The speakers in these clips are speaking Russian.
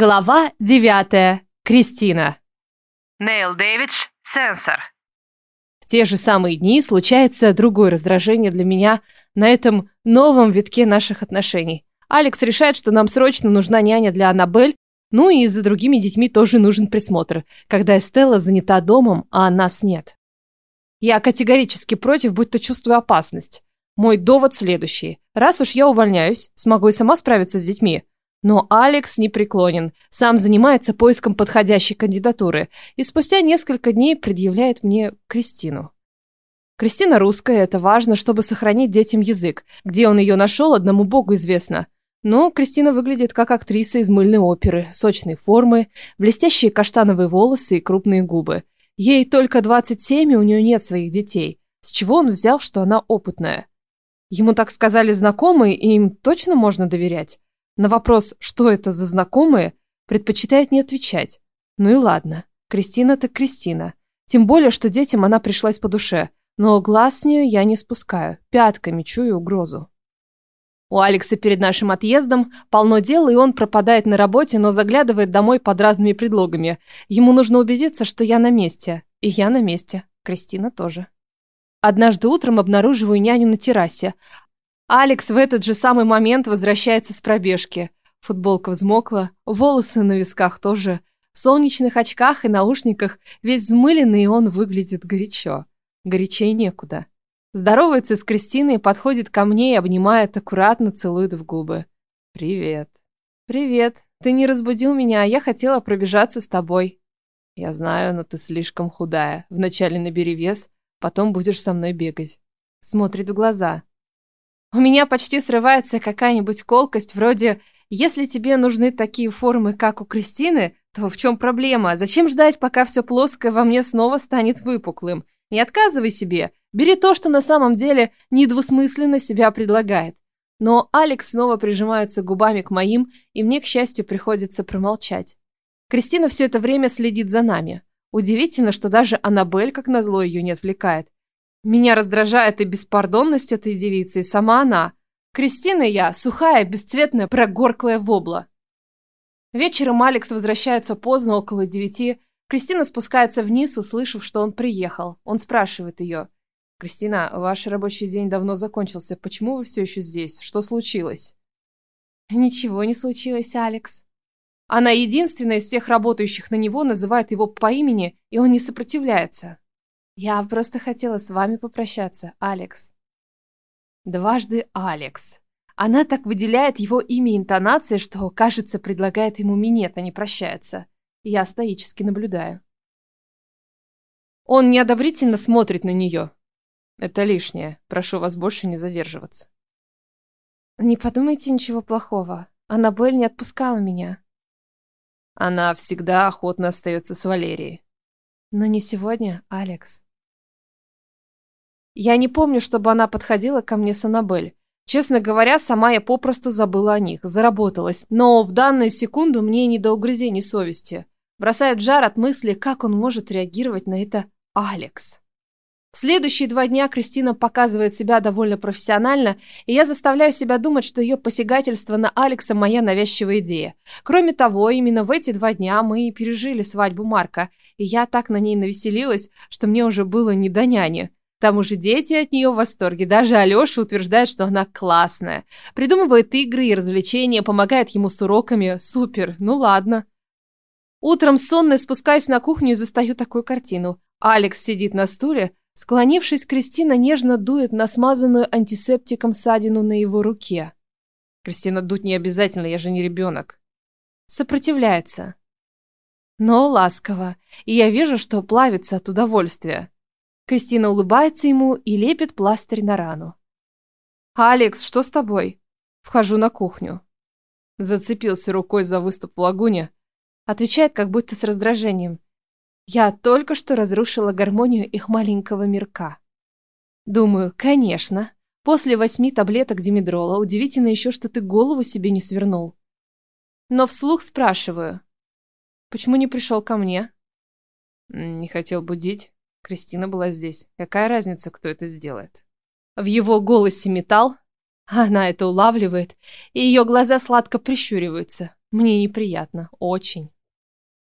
Глава девятая. Кристина. Нейл Дэвидж, сенсор. В те же самые дни случается другое раздражение для меня на этом новом витке наших отношений. Алекс решает, что нам срочно нужна няня для Аннабель, ну и за другими детьми тоже нужен присмотр, когда Эстелла занята домом, а нас нет. Я категорически против, будь то чувствую опасность. Мой довод следующий. Раз уж я увольняюсь, смогу и сама справиться с детьми. Но Алекс не преклонен, сам занимается поиском подходящей кандидатуры и спустя несколько дней предъявляет мне Кристину. Кристина русская, это важно, чтобы сохранить детям язык. Где он ее нашел, одному богу известно. Но Кристина выглядит как актриса из мыльной оперы. Сочные формы, блестящие каштановые волосы и крупные губы. Ей только 27, и у нее нет своих детей. С чего он взял, что она опытная? Ему так сказали знакомые, и им точно можно доверять? На вопрос, что это за знакомые, предпочитает не отвечать. Ну и ладно, Кристина так Кристина. Тем более, что детям она пришлась по душе. Но глаз с нее я не спускаю, пятками чую угрозу. У Алекса перед нашим отъездом полно дел, и он пропадает на работе, но заглядывает домой под разными предлогами. Ему нужно убедиться, что я на месте. И я на месте. Кристина тоже. Однажды утром обнаруживаю няню на террасе. Алекс в этот же самый момент возвращается с пробежки. Футболка взмокла, волосы на висках тоже. В солнечных очках и наушниках весь взмыленный, он выглядит горячо. Горячей некуда. Здоровается с Кристиной, подходит ко мне и обнимает, аккуратно целует в губы. «Привет». «Привет. Ты не разбудил меня, а я хотела пробежаться с тобой». «Я знаю, но ты слишком худая. Вначале набери вес, потом будешь со мной бегать». Смотрит в глаза. У меня почти срывается какая-нибудь колкость вроде «Если тебе нужны такие формы, как у Кристины, то в чем проблема? Зачем ждать, пока все плоское во мне снова станет выпуклым? Не отказывай себе, бери то, что на самом деле недвусмысленно себя предлагает». Но Алекс снова прижимается губами к моим, и мне, к счастью, приходится промолчать. Кристина все это время следит за нами. Удивительно, что даже Аннабель, как назло, ее не отвлекает. Меня раздражает и беспардонность этой девицы, и сама она. Кристина я, сухая, бесцветная, прогорклая вобла. Вечером Алекс возвращается поздно, около девяти. Кристина спускается вниз, услышав, что он приехал. Он спрашивает ее. «Кристина, ваш рабочий день давно закончился. Почему вы все еще здесь? Что случилось?» «Ничего не случилось, Алекс». Она единственная из всех работающих на него называет его по имени, и он не сопротивляется. Я просто хотела с вами попрощаться, Алекс. Дважды Алекс. Она так выделяет его имя интонацией, что, кажется, предлагает ему минет, а не прощается. Я стоически наблюдаю. Он неодобрительно смотрит на нее. Это лишнее. Прошу вас больше не задерживаться. Не подумайте ничего плохого. Аннабель не отпускала меня. Она всегда охотно остается с Валерией. Но не сегодня, Алекс. Я не помню, чтобы она подходила ко мне с Аннабель. Честно говоря, сама я попросту забыла о них, заработалась. Но в данную секунду мне не до угрызений совести. Бросает жар от мысли, как он может реагировать на это Алекс. В следующие два дня Кристина показывает себя довольно профессионально, и я заставляю себя думать, что ее посягательство на Алекса – моя навязчивая идея. Кроме того, именно в эти два дня мы и пережили свадьбу Марка, и я так на ней навеселилась, что мне уже было не до няни. К тому же дети от нее в восторге. Даже Алеша утверждает, что она классная. Придумывает игры и развлечения, помогает ему с уроками. Супер, ну ладно. Утром сонной спускаюсь на кухню и застаю такую картину. Алекс сидит на стуле, склонившись, Кристина нежно дует на смазанную антисептиком ссадину на его руке. Кристина, дуть не обязательно, я же не ребенок. Сопротивляется. Но ласково, и я вижу, что плавится от удовольствия. Кристина улыбается ему и лепит пластырь на рану. «Алекс, что с тобой?» Вхожу на кухню. Зацепился рукой за выступ в лагуне. Отвечает, как будто с раздражением. Я только что разрушила гармонию их маленького мирка. Думаю, конечно. После восьми таблеток димедрола удивительно еще, что ты голову себе не свернул. Но вслух спрашиваю. Почему не пришел ко мне? Не хотел будить. Кристина была здесь. Какая разница, кто это сделает? В его голосе металл. Она это улавливает, и ее глаза сладко прищуриваются. Мне неприятно. Очень.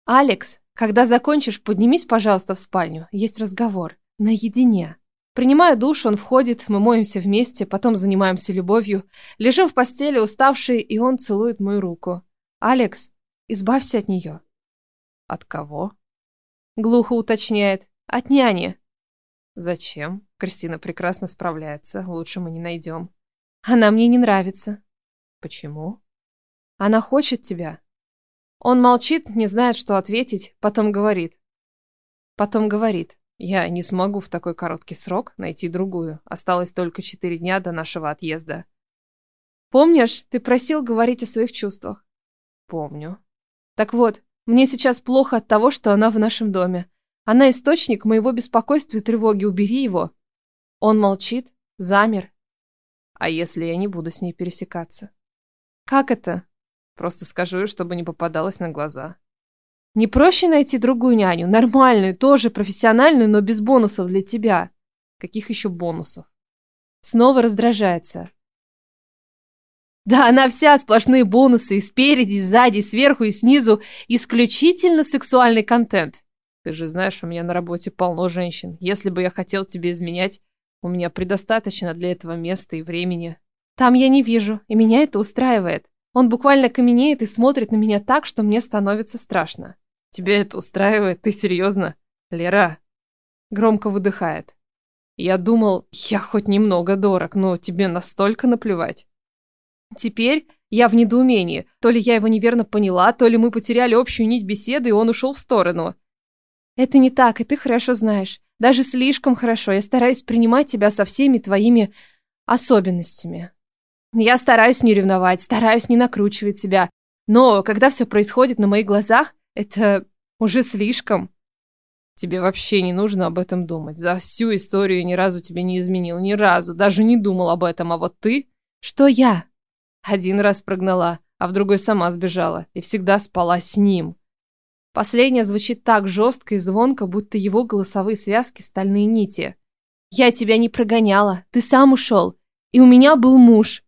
Алекс, когда закончишь, поднимись, пожалуйста, в спальню. Есть разговор. Наедине. Принимаю душ, он входит, мы моемся вместе, потом занимаемся любовью. Лежим в постели, уставшие, и он целует мою руку. «Алекс, избавься от нее». «От кого?» Глухо уточняет. «От няни». «Зачем? Кристина прекрасно справляется, лучше мы не найдем». «Она мне не нравится». «Почему?» «Она хочет тебя». Он молчит, не знает, что ответить, потом говорит. Потом говорит. Я не смогу в такой короткий срок найти другую. Осталось только четыре дня до нашего отъезда. Помнишь, ты просил говорить о своих чувствах? Помню. Так вот, мне сейчас плохо от того, что она в нашем доме. Она источник моего беспокойства и тревоги. Убери его. Он молчит, замер. А если я не буду с ней пересекаться? Как это? Просто скажу, чтобы не попадалась на глаза. Не проще найти другую няню, нормальную, тоже профессиональную, но без бонусов для тебя. Каких еще бонусов? Снова раздражается. Да, она вся сплошные бонусы, и спереди, и сзади, и сверху, и снизу. Исключительно сексуальный контент. Ты же знаешь, у меня на работе полно женщин. Если бы я хотел тебе изменять, у меня предостаточно для этого места и времени. Там я не вижу, и меня это устраивает. Он буквально каменеет и смотрит на меня так, что мне становится страшно. Тебя это устраивает? Ты серьезно? Лера. Громко выдыхает. Я думал, я хоть немного дорог, но тебе настолько наплевать. Теперь я в недоумении. То ли я его неверно поняла, то ли мы потеряли общую нить беседы, и он ушел в сторону. Это не так, и ты хорошо знаешь. Даже слишком хорошо. Я стараюсь принимать тебя со всеми твоими особенностями. Я стараюсь не ревновать, стараюсь не накручивать себя. Но когда все происходит на моих глазах, это уже слишком. Тебе вообще не нужно об этом думать. За всю историю ни разу тебе не изменил, ни разу. Даже не думал об этом. А вот ты... Что я? Один раз прогнала, а в другой сама сбежала. И всегда спала с ним. Последнее звучит так жестко и звонко, будто его голосовые связки стальные нити. Я тебя не прогоняла. Ты сам ушел. И у меня был муж.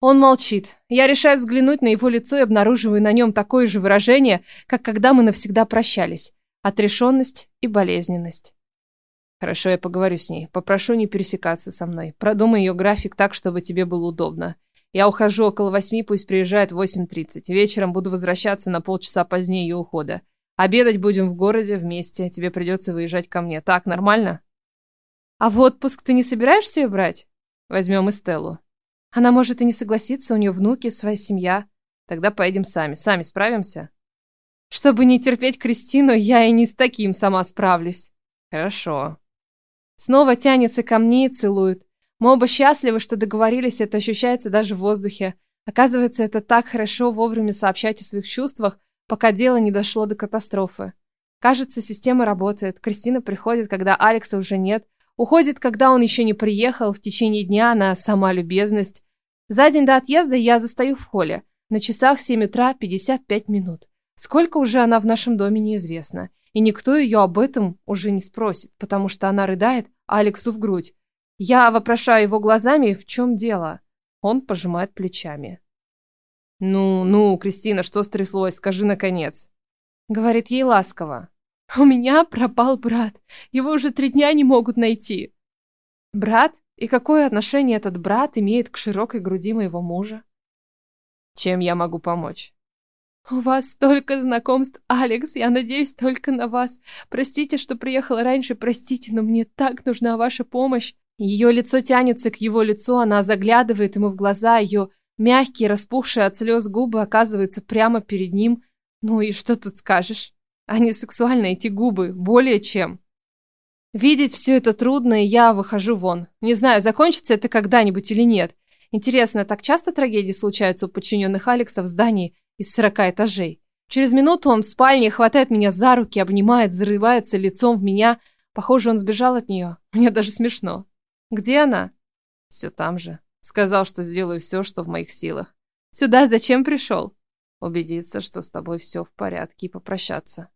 Он молчит. Я решаю взглянуть на его лицо и обнаруживаю на нем такое же выражение, как когда мы навсегда прощались. Отрешенность и болезненность. Хорошо, я поговорю с ней. Попрошу не пересекаться со мной. Продумай ее график так, чтобы тебе было удобно. Я ухожу около восьми, пусть приезжает в 8.30. Вечером буду возвращаться на полчаса позднее ее ухода. Обедать будем в городе вместе. Тебе придется выезжать ко мне. Так, нормально? А в отпуск ты не собираешься ее брать? Возьмем Эстеллу. Она может и не согласиться, у нее внуки, своя семья. Тогда поедем сами. Сами справимся? Чтобы не терпеть Кристину, я и не с таким сама справлюсь. Хорошо. Снова тянется ко мне и целует. Мы оба счастливы, что договорились, это ощущается даже в воздухе. Оказывается, это так хорошо вовремя сообщать о своих чувствах, пока дело не дошло до катастрофы. Кажется, система работает. Кристина приходит, когда Алекса уже нет, Уходит, когда он еще не приехал, в течение дня на сама любезность. За день до отъезда я застаю в холле. На часах 7 утра 55 минут. Сколько уже она в нашем доме, неизвестно. И никто ее об этом уже не спросит, потому что она рыдает Алексу в грудь. Я вопрошаю его глазами, в чем дело. Он пожимает плечами. «Ну, ну, Кристина, что стряслось? Скажи, наконец!» Говорит ей ласково. У меня пропал брат. Его уже три дня не могут найти. Брат? И какое отношение этот брат имеет к широкой груди моего мужа? Чем я могу помочь? У вас столько знакомств, Алекс. Я надеюсь только на вас. Простите, что приехала раньше, простите, но мне так нужна ваша помощь. Ее лицо тянется к его лицу, она заглядывает ему в глаза, ее мягкие, распухшие от слез губы оказываются прямо перед ним. Ну и что тут скажешь? Они сексуальные, эти губы, более чем. Видеть все это трудно, и я выхожу вон. Не знаю, закончится это когда-нибудь или нет. Интересно, так часто трагедии случаются у подчиненных Алекса в здании из 40 этажей? Через минуту он в спальне хватает меня за руки, обнимает, зарывается лицом в меня. Похоже, он сбежал от нее. Мне даже смешно. Где она? Все там же. Сказал, что сделаю все, что в моих силах. Сюда зачем пришел? Убедиться, что с тобой все в порядке и попрощаться.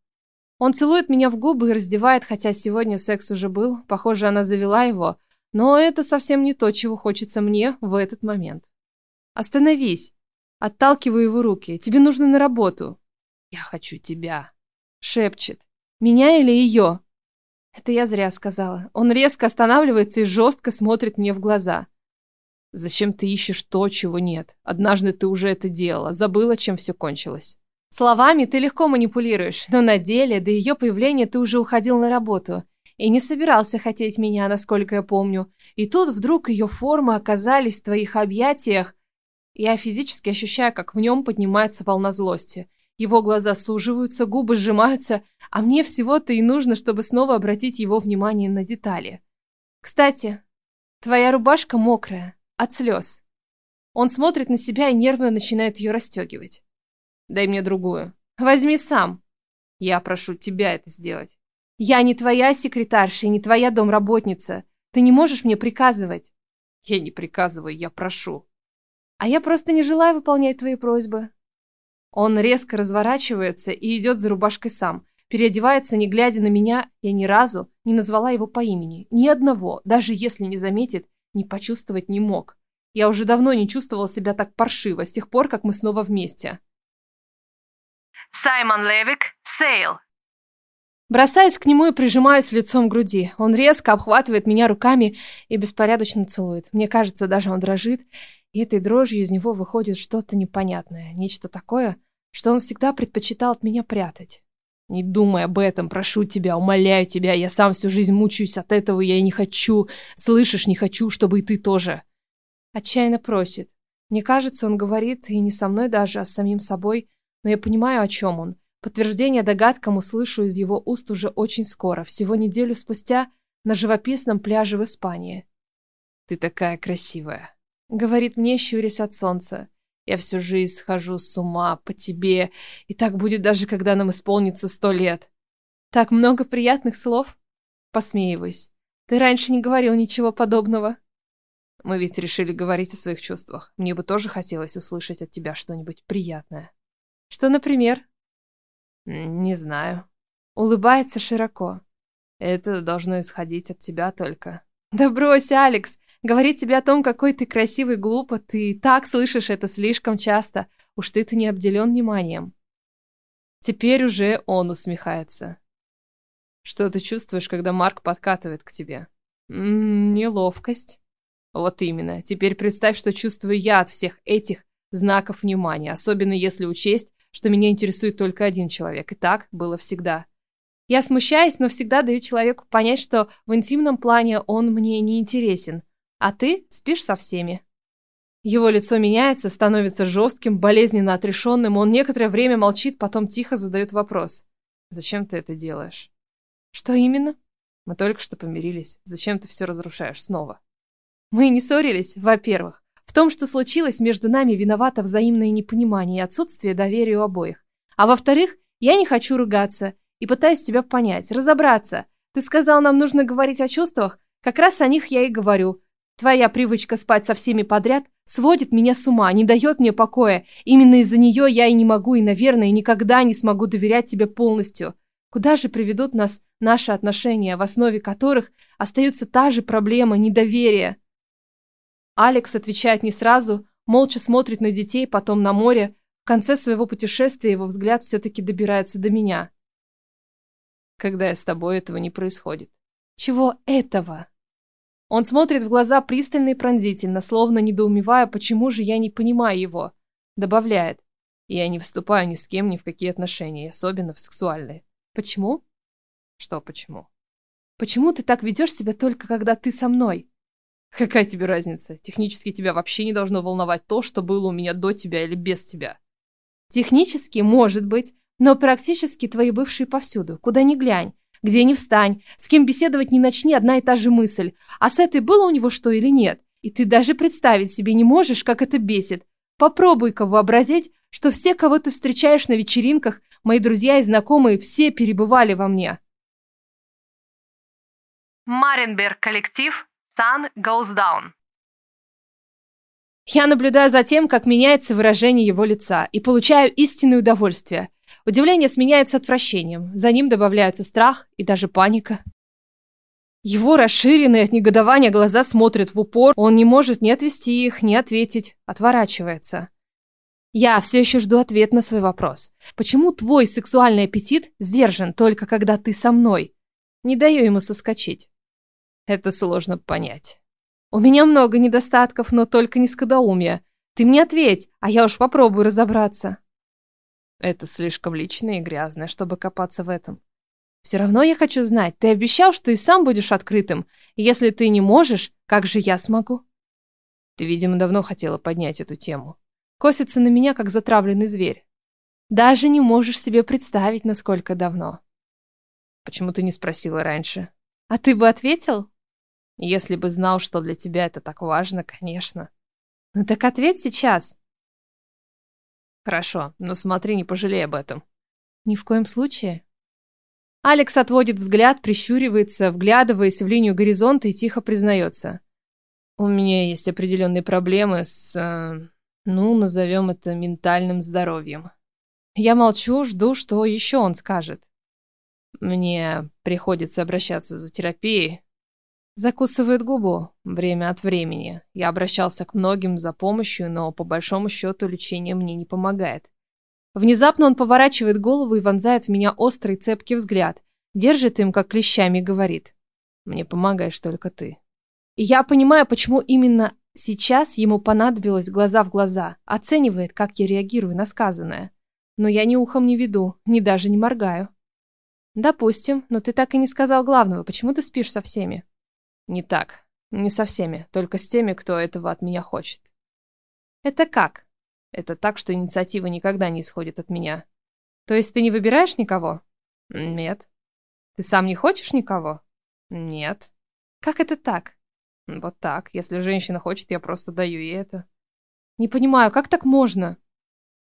Он целует меня в губы и раздевает, хотя сегодня секс уже был. Похоже, она завела его. Но это совсем не то, чего хочется мне в этот момент. Остановись. Отталкиваю его руки. Тебе нужно на работу. Я хочу тебя. Шепчет. Меня или ее? Это я зря сказала. Он резко останавливается и жестко смотрит мне в глаза. Зачем ты ищешь то, чего нет? Однажды ты уже это делала, забыла, чем все кончилось. Словами ты легко манипулируешь, но на деле до ее появления ты уже уходил на работу и не собирался хотеть меня, насколько я помню. И тут вдруг ее формы оказались в твоих объятиях. Я физически ощущаю, как в нем поднимается волна злости. Его глаза суживаются, губы сжимаются, а мне всего-то и нужно, чтобы снова обратить его внимание на детали. Кстати, твоя рубашка мокрая, от слез. Он смотрит на себя и нервно начинает ее расстегивать. Дай мне другую. Возьми сам. Я прошу тебя это сделать. Я не твоя секретарша и не твоя домработница. Ты не можешь мне приказывать. Я не приказываю, я прошу. А я просто не желаю выполнять твои просьбы. Он резко разворачивается и идет за рубашкой сам. Переодевается, не глядя на меня. Я ни разу не назвала его по имени. Ни одного, даже если не заметит, не почувствовать не мог. Я уже давно не чувствовала себя так паршиво, с тех пор, как мы снова вместе. Саймон Левик, Сейл. Бросаюсь к нему и прижимаюсь лицом к груди. Он резко обхватывает меня руками и беспорядочно целует. Мне кажется, даже он дрожит, и этой дрожью из него выходит что-то непонятное, нечто такое, что он всегда предпочитал от меня прятать. Не думай об этом, прошу тебя, умоляю тебя, я сам всю жизнь мучаюсь от этого, я и не хочу, слышишь, не хочу, чтобы и ты тоже. Отчаянно просит. Мне кажется, он говорит, и не со мной даже, а с самим собой, но я понимаю, о чем он. Подтверждение догадкам услышу из его уст уже очень скоро, всего неделю спустя, на живописном пляже в Испании. «Ты такая красивая», — говорит мне, щурясь от солнца. «Я всю жизнь схожу с ума по тебе, и так будет даже, когда нам исполнится сто лет». «Так много приятных слов?» Посмеиваюсь. «Ты раньше не говорил ничего подобного». «Мы ведь решили говорить о своих чувствах. Мне бы тоже хотелось услышать от тебя что-нибудь приятное». «Что, например?» Не знаю. Улыбается широко. Это должно исходить от тебя только. Да брось, Алекс. Говорить тебе о том, какой ты красивый, глупо. Ты так слышишь это слишком часто. Уж ты-то не обделен вниманием. Теперь уже он усмехается. Что ты чувствуешь, когда Марк подкатывает к тебе? М -м, неловкость. Вот именно. Теперь представь, что чувствую я от всех этих знаков внимания, особенно если учесть, что меня интересует только один человек. И так было всегда. Я смущаюсь, но всегда даю человеку понять, что в интимном плане он мне не интересен. А ты спишь со всеми. Его лицо меняется, становится жестким, болезненно отрешенным. Он некоторое время молчит, потом тихо задает вопрос. «Зачем ты это делаешь?» «Что именно?» «Мы только что помирились. Зачем ты все разрушаешь снова?» «Мы не ссорились, во-первых. В том, что случилось между нами, виновато взаимное непонимание и отсутствие доверия у обоих. А во-вторых, я не хочу ругаться и пытаюсь тебя понять, разобраться. Ты сказал, нам нужно говорить о чувствах, как раз о них я и говорю. Твоя привычка спать со всеми подряд сводит меня с ума, не дает мне покоя. Именно из-за нее я и не могу, и, наверное, никогда не смогу доверять тебе полностью. Куда же приведут нас наши отношения, в основе которых остается та же проблема недоверия? Алекс отвечает не сразу, молча смотрит на детей, потом на море. В конце своего путешествия его взгляд все-таки добирается до меня. Когда я с тобой, этого не происходит. Чего этого? Он смотрит в глаза пристально и пронзительно, словно недоумевая, почему же я не понимаю его. Добавляет. Я не вступаю ни с кем ни в какие отношения, особенно в сексуальные. Почему? Что почему? Почему ты так ведешь себя только когда ты со мной? Какая тебе разница? Технически тебя вообще не должно волновать то, что было у меня до тебя или без тебя. Технически, может быть, но практически твои бывшие повсюду, куда ни глянь, где ни встань, с кем беседовать не начни, одна и та же мысль. А с этой было у него что или нет? И ты даже представить себе не можешь, как это бесит. Попробуй-ка вообразить, что все, кого ты встречаешь на вечеринках, мои друзья и знакомые, все перебывали во мне. Маринберг коллектив Sun goes down. Я наблюдаю за тем, как меняется выражение его лица, и получаю истинное удовольствие. Удивление сменяется отвращением, за ним добавляются страх и даже паника. Его расширенные от негодования глаза смотрят в упор, он не может ни отвести их, ни ответить, отворачивается. Я все еще жду ответ на свой вопрос. Почему твой сексуальный аппетит сдержан только когда ты со мной? Не даю ему соскочить. Это сложно понять. У меня много недостатков, но только не. Ты мне ответь, а я уж попробую разобраться. Это слишком личное и грязное, чтобы копаться в этом. Все равно я хочу знать. Ты обещал, что и сам будешь открытым. Если ты не можешь, как же я смогу? Ты, видимо, давно хотела поднять эту тему. Косится на меня, как затравленный зверь. Даже не можешь себе представить, насколько давно. Почему ты не спросила раньше? А ты бы ответил? Если бы знал, что для тебя это так важно, конечно. Ну так ответь сейчас. Хорошо, но смотри, не пожалей об этом. Ни в коем случае. Алекс отводит взгляд, прищуривается, вглядываясь в линию горизонта и тихо признается. У меня есть определенные проблемы с... Э, ну, назовем это ментальным здоровьем. Я молчу, жду, что еще он скажет. Мне приходится обращаться за терапией. Закусывает губу. Время от времени. Я обращался к многим за помощью, но по большому счету лечение мне не помогает. Внезапно он поворачивает голову и вонзает в меня острый цепкий взгляд. Держит им, как клещами, и говорит. Мне помогаешь только ты. И я понимаю, почему именно сейчас ему понадобилось глаза в глаза. Оценивает, как я реагирую на сказанное. Но я ни ухом не веду, ни даже не моргаю. Допустим, но ты так и не сказал главного. Почему ты спишь со всеми? Не так. Не со всеми, только с теми, кто этого от меня хочет. Это как? Это так, что инициатива никогда не исходит от меня. То есть ты не выбираешь никого? Нет. Ты сам не хочешь никого? Нет. Как это так? Вот так. Если женщина хочет, я просто даю ей это. Не понимаю, как так можно?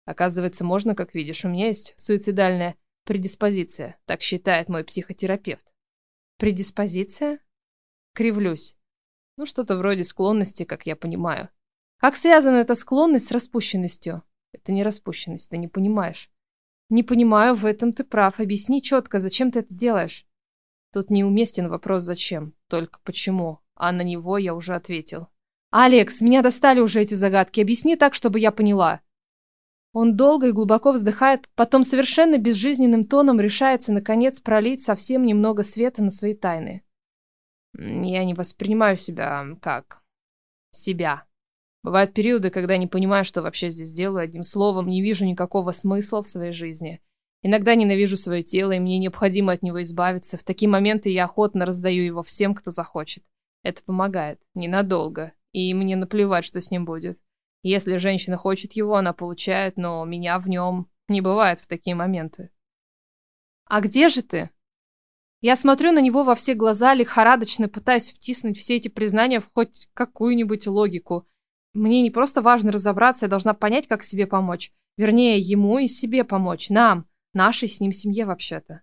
Оказывается, можно, как видишь. У меня есть суицидальная предиспозиция. Так считает мой психотерапевт. Предиспозиция? Кривлюсь. Ну, что-то вроде склонности, как я понимаю. Как связана эта склонность с распущенностью? Это не распущенность, ты не понимаешь. Не понимаю, в этом ты прав. Объясни четко, зачем ты это делаешь? Тут неуместен вопрос «зачем», только «почему», а на него я уже ответил. «Алекс, меня достали уже эти загадки. Объясни так, чтобы я поняла». Он долго и глубоко вздыхает, потом совершенно безжизненным тоном решается, наконец, пролить совсем немного света на свои тайны. Я не воспринимаю себя как... себя. Бывают периоды, когда не понимаю, что вообще здесь делаю, одним словом, не вижу никакого смысла в своей жизни. Иногда ненавижу свое тело, и мне необходимо от него избавиться. В такие моменты я охотно раздаю его всем, кто захочет. Это помогает. Ненадолго. И мне наплевать, что с ним будет. Если женщина хочет его, она получает, но меня в нем не бывает в такие моменты. «А где же ты?» Я смотрю на него во все глаза, лихорадочно пытаясь втиснуть все эти признания в хоть какую-нибудь логику – мне не просто важно разобраться, я должна понять, как себе помочь. Вернее, ему и себе помочь. Нам, нашей с ним семье вообще-то.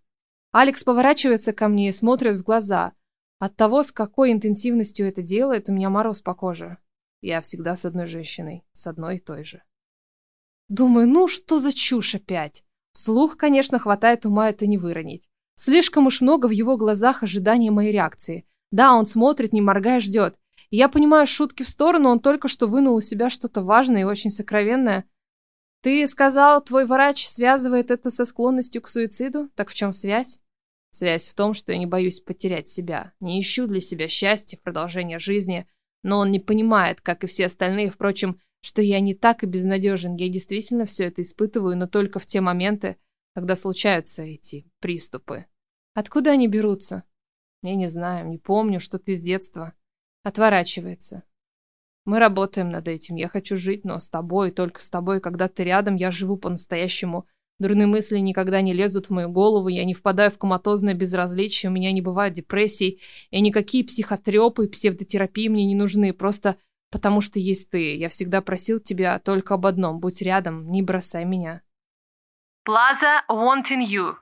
Алекс поворачивается ко мне и смотрит в глаза. От того, с какой интенсивностью это делает, у меня мороз по коже. Я всегда с одной женщиной, с одной и той же. Думаю, ну что за чушь опять? Вслух, конечно, хватает ума это не выронить. Слишком уж много в его глазах ожидания моей реакции. Да, он смотрит, не моргая, ждет. Я понимаю, шутки в сторону, он только что вынул у себя что-то важное и очень сокровенное. Ты сказал, твой врач связывает это со склонностью к суициду? Так в чем связь? Связь в том, что я не боюсь потерять себя. Не ищу для себя счастья, продолжения жизни. Но он не понимает, как и все остальные, впрочем, что я не так и безнадежен. Я действительно все это испытываю, но только в те моменты, когда случаются эти приступы. Откуда они берутся? Я не знаю, не помню, что-то из детства. Отворачивается. Мы работаем над этим. Я хочу жить, но с тобой, только с тобой. Когда ты рядом, я живу по-настоящему. Дурные мысли никогда не лезут в мою голову. Я не впадаю в коматозное безразличие. У меня не бывает депрессий. И никакие психотрепы и псевдотерапии мне не нужны. Просто потому что есть ты. Я всегда просил тебя только об одном. Будь рядом, не бросай меня. Plaza wanting you.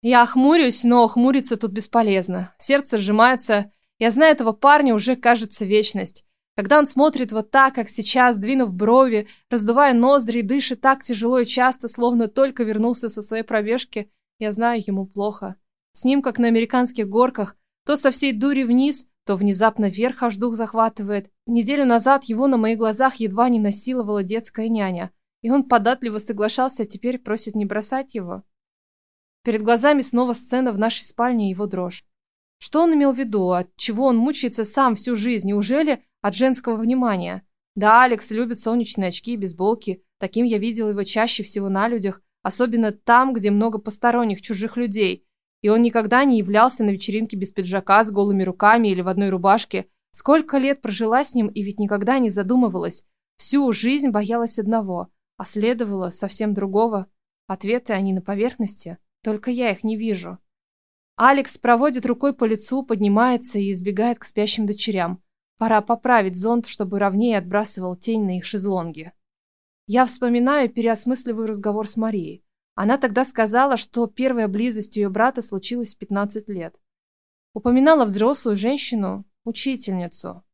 Я хмурюсь, но хмуриться тут бесполезно. Сердце сжимается я знаю этого парня уже, кажется, вечность. Когда он смотрит вот так, как сейчас, двинув брови, раздувая ноздри и дышит так тяжело и часто, словно только вернулся со своей пробежки, я знаю, ему плохо. С ним, как на американских горках, то со всей дури вниз, то внезапно вверх аж дух захватывает. Неделю назад его на моих глазах едва не насиловала детская няня. И он податливо соглашался, а теперь просит не бросать его. Перед глазами снова сцена в нашей спальне и его дрожь. Что он имел в виду? От чего он мучается сам всю жизнь? Неужели от женского внимания? Да, Алекс любит солнечные очки и бейсболки. Таким я видел его чаще всего на людях, особенно там, где много посторонних, чужих людей. И он никогда не являлся на вечеринке без пиджака, с голыми руками или в одной рубашке. Сколько лет прожила с ним и ведь никогда не задумывалась. Всю жизнь боялась одного, а следовало совсем другого. Ответы они на поверхности, только я их не вижу. Алекс проводит рукой по лицу, поднимается и избегает к спящим дочерям. Пора поправить зонт, чтобы ровнее отбрасывал тень на их шезлонги. Я вспоминаю и переосмысливаю разговор с Марией. Она тогда сказала, что первая близость ее брата случилась в 15 лет. Упоминала взрослую женщину, учительницу.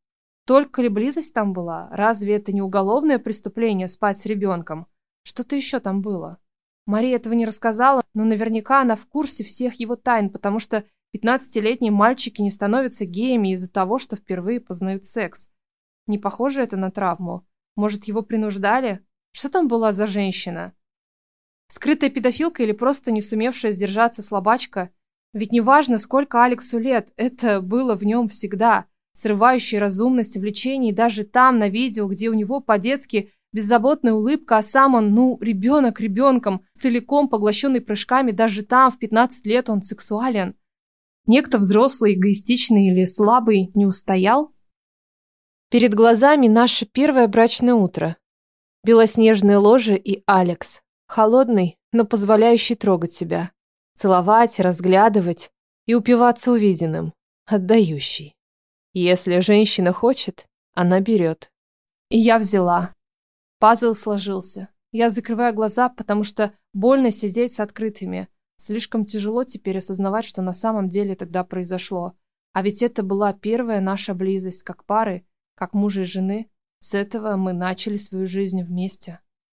Только ли близость там была? Разве это не уголовное преступление спать с ребенком? Что-то еще там было. Мария этого не рассказала, но наверняка она в курсе всех его тайн, потому что 15-летние мальчики не становятся геями из-за того, что впервые познают секс. Не похоже это на травму. Может, его принуждали? Что там была за женщина? Скрытая педофилка или просто не сумевшая сдержаться слабачка? Ведь неважно, сколько Алексу лет, это было в нем всегда. Срывающая разумность, влечение, даже там, на видео, где у него по-детски Беззаботная улыбка, а сам он, ну, ребенок ребенком, целиком поглощенный прыжками, даже там, в 15 лет, он сексуален. Некто взрослый, эгоистичный или слабый не устоял? Перед глазами наше первое брачное утро. Белоснежное ложе и Алекс. Холодный, но позволяющий трогать себя. Целовать, разглядывать и упиваться увиденным. Отдающий. Если женщина хочет, она берет. И я взяла. Пазл сложился. Я закрываю глаза, потому что больно сидеть с открытыми. Слишком тяжело теперь осознавать, что на самом деле тогда произошло. А ведь это была первая наша близость, как пары, как мужа и жены. С этого мы начали свою жизнь вместе.